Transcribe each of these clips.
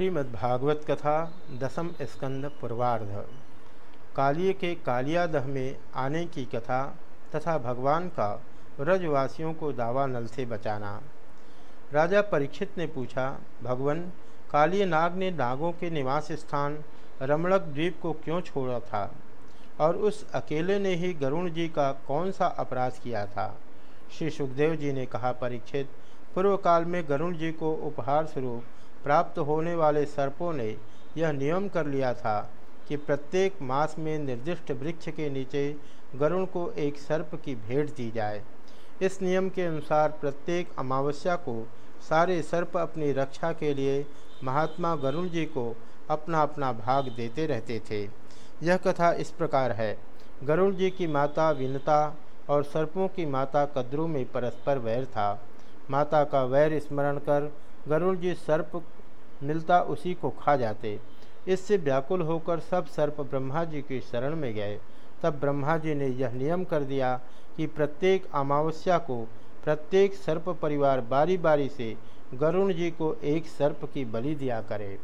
श्रीमद्भागवत कथा दसम स्कंद पूर्वार्ध। कालिय के कालियादह में आने की कथा तथा भगवान का व्रजवासियों को दावा नल से बचाना। राजा परीक्षित ने पूछा, भगवान, कालिय नाग ने नागों के निवास स्थान रमणक द्वीप को क्यों छोड़ा था? और उस अकेले ने ही गरुण जी का कौन सा अपराध किया था? श्री सुखदेव जी ने कहा, परीक्षित पूर्व काल में गरुण जी को उपहार स्वरूप प्राप्त होने वाले सर्पों ने यह नियम कर लिया था कि प्रत्येक मास में निर्दिष्ट वृक्ष के नीचे गरुण को एक सर्प की भेंट दी जाए। इस नियम के अनुसार प्रत्येक अमावस्या को सारे सर्प अपनी रक्षा के लिए महात्मा गरुण जी को अपना अपना भाग देते रहते थे। यह कथा इस प्रकार है। गरुण जी की माता विनता और सर्पों की माता कद्रू में परस्पर वैर था। माता का वैर स्मरण कर गरुड़ जी सर्प मिलता उसी को खा जाते। इससे व्याकुल होकर सब सर्प ब्रह्मा जी की शरण में गए। तब ब्रह्मा जी ने यह नियम कर दिया कि प्रत्येक अमावस्या को प्रत्येक सर्प परिवार बारी बारी से गरुण जी को एक सर्प की बलि दिया करे।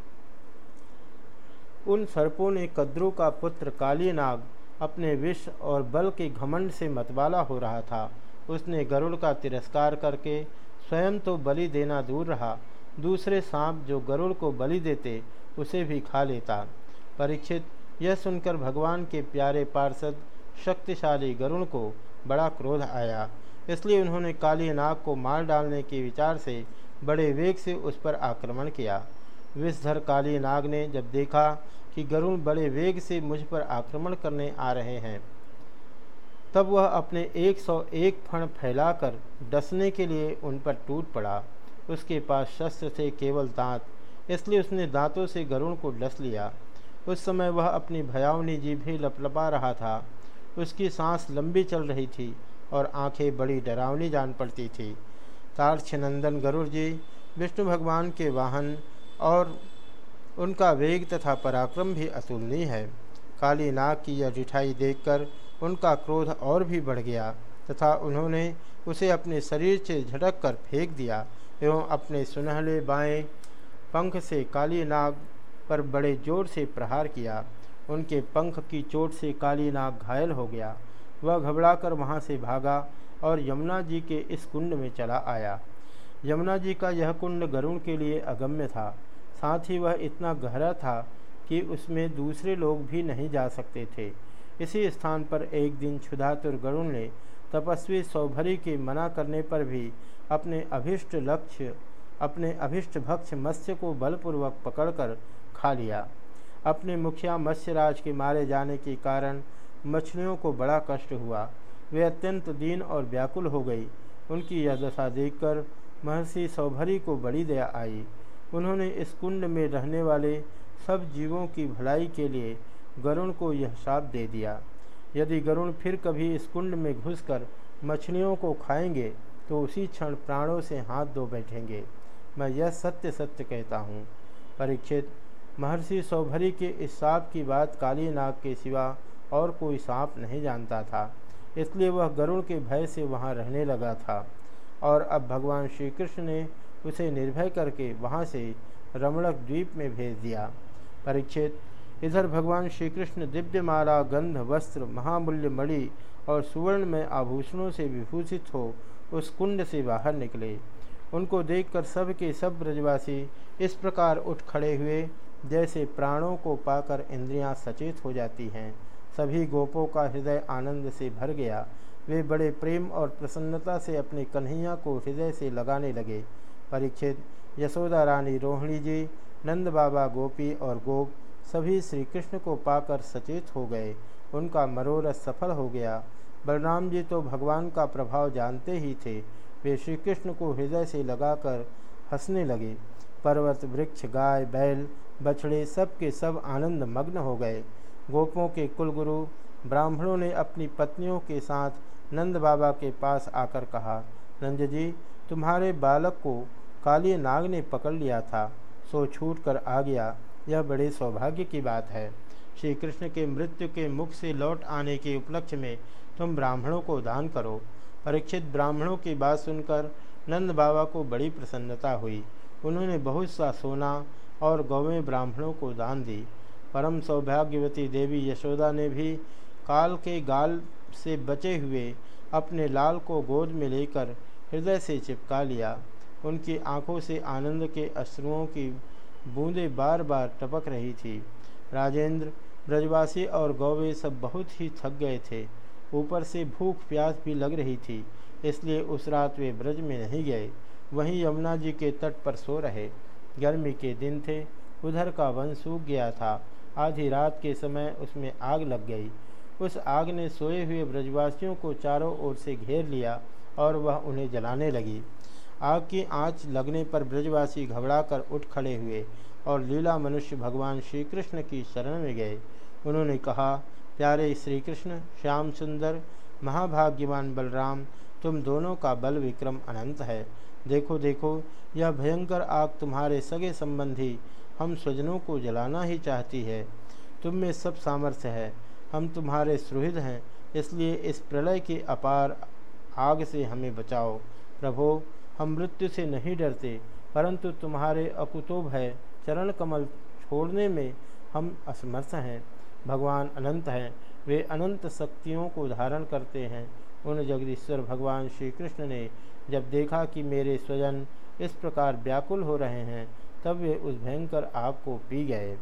उन सर्पों ने कद्रू का पुत्र कालीनाग अपने विष और बल के घमंड से मतवाला हो रहा था। उसने गरुड़ का तिरस्कार करके स्वयं तो बलि देना दूर रहा। दूसरे सांप जो गरुड़ को बलि देते, उसे भी खा लेता। परीक्षित, यह सुनकर भगवान के प्यारे पार्षद, शक्तिशाली गरुण को बड़ा क्रोध आया। इसलिए उन्होंने काली नाग को मार डालने के विचार से बड़े वेग से उस पर आक्रमण किया। विषधर काली नाग ने जब देखा कि गरुण बड़े वेग से मुझ पर आक्रमण करने आ रहे हैं तब वह अपने 101 फण फैलाकर डसने के लिए उन पर टूट पड़ा। उसके पास शस्त्र थे, केवल दांत। इसलिए उसने दांतों से गरुण को डस लिया। उस समय वह अपनी भयावनी जी भी लपलपा रहा था। उसकी सांस लंबी चल रही थी और आँखें बड़ी डरावनी जान पड़ती थी। तारछनंदन गरुड़ जी, विष्णु भगवान के वाहन और उनका वेग तथा पराक्रम भी अतुलनीय है। काली नाग की यह रिठाई देखकर उनका क्रोध और भी बढ़ गया तथा उन्होंने उसे अपने शरीर से झटक कर फेंक दिया एवं अपने सुनहले बाएँ पंख से काली नाग पर बड़े ज़ोर से प्रहार किया। उनके पंख की चोट से काली नाग घायल हो गया। वह घबराकर वहाँ से भागा और यमुना जी के इस कुंड में चला आया। यमुना जी का यह कुंड गरुण के लिए अगम्य था। साथ ही वह इतना गहरा था कि उसमें दूसरे लोग भी नहीं जा सकते थे। इसी स्थान पर एक दिन क्षुधातुर गरुण ने तपस्वी सौभरी के मना करने पर भी अपने अभिष्ट लक्ष्य, अपने अभिष्ट भक्ष मत्स्य को बलपूर्वक पकड़कर खा लिया। अपने मुखिया मत्स्यराज के मारे जाने के कारण मछलियों को बड़ा कष्ट हुआ। वे अत्यंत दीन और व्याकुल हो गई। उनकी यह दशा देखकर महर्षि सौभरी को बड़ी दया आई। उन्होंने इस कुंड में रहने वाले सब जीवों की भलाई के लिए गरुण को यह साप दे दिया। यदि गरुण फिर कभी इस कुंड में घुसकर मछलियों को खाएँगे तो उसी क्षण प्राणों से हाथ धो बैठेंगे। मैं यह सत्य सत्य कहता हूँ। परीक्षित, महर्षि सौभरी के इस सांप की बात काली नाग के सिवा और कोई सांप नहीं जानता था। इसलिए वह गरुण के भय से वहाँ रहने लगा था। और अब भगवान श्री कृष्ण ने उसे निर्भय करके वहाँ से रमणक द्वीप में भेज दिया। परीक्षित इधर भगवान श्री कृष्ण दिव्यमाला गंध, वस्त्र महामूल्य मणि और सुवर्ण में आभूषणों से विभूषित हो उस कुंड से बाहर निकले। उनको देखकर सब के सब ब्रजवासी इस प्रकार उठ खड़े हुए, जैसे प्राणों को पाकर इंद्रियाँ सचेत हो जाती हैं। सभी गोपों का हृदय आनंद से भर गया। वे बड़े प्रेम और प्रसन्नता से अपने कन्हैया को हृदय से लगाने लगे। परीक्षित यशोदा रानी रोहिणी जी, नंद बाबा गोपी और गोप सभी श्री कृष्ण को पाकर सचेत हो गए। उनका मनोरथ सफल हो गया। बलराम जी तो भगवान का प्रभाव जानते ही थे। वे श्री कृष्ण को हृदय से लगाकर हंसने लगे। पर्वत, वृक्ष, गाय, बैल, बछड़े सब के सब आनंद मग्न हो गए। गोपों के कुलगुरु, ब्राह्मणों ने अपनी पत्नियों के साथ नंद बाबा के पास आकर कहा, नंद जी, तुम्हारे बालक को काली नाग ने पकड़ लिया था। सो छूट कर आ गया। यह बड़े सौभाग्य की बात है। श्री कृष्ण के मृत्यु के मुख से लौट आने के उपलक्ष्य में तुम ब्राह्मणों को दान करो। परीक्षित ब्राह्मणों की बात सुनकर नंद बाबा को बड़ी प्रसन्नता हुई। उन्होंने बहुत सा सोना और गौवें ब्राह्मणों को दान दी। परम सौभाग्यवती देवी यशोदा ने भी काल के गाल से बचे हुए अपने लाल को गोद में लेकर हृदय से चिपका लिया। उनकी आँखों से आनंद के अश्रुओं की बूंदें बार बार टपक रही थी। राजेंद्र, ब्रजवासी और गौवे सब बहुत ही थक गए थे। ऊपर से भूख प्यास भी लग रही थी, इसलिए उस रात वे ब्रज में नहीं गए। वहीं यमुना जी के तट पर सो रहे। गर्मी के दिन थे, उधर का वन सूख गया था। आधी रात के समय उसमें आग लग गई। उस आग ने सोए हुए ब्रजवासियों को चारों ओर से घेर लिया और वह उन्हें जलाने लगी। आग की आँच लगने पर ब्रजवासी घबराकर उठ खड़े हुए और लीला मनुष्य भगवान श्री कृष्ण की शरण में गए। उन्होंने कहा, प्यारे श्री कृष्ण श्याम सुंदर, महाभाग्यवान बलराम, तुम दोनों का बल विक्रम अनंत है। देखो देखो, यह भयंकर आग तुम्हारे सगे संबंधी हम स्वजनों को जलाना ही चाहती है। तुम में सब सामर्थ्य है। हम तुम्हारे सुहृद हैं, इसलिए इस प्रलय के अपार आग से हमें बचाओ। प्रभो हम मृत्यु से नहीं डरते, परंतु तुम्हारे अकुतोभ है। चरण कमल छोड़ने में हम असमर्थ हैं। भगवान अनंत हैं। वे अनंत शक्तियों को धारण करते हैं। उन जगदीश्वर भगवान श्री कृष्ण ने जब देखा कि मेरे स्वजन इस प्रकार व्याकुल हो रहे हैं, तब वे उस भयंकर आग को पी गए।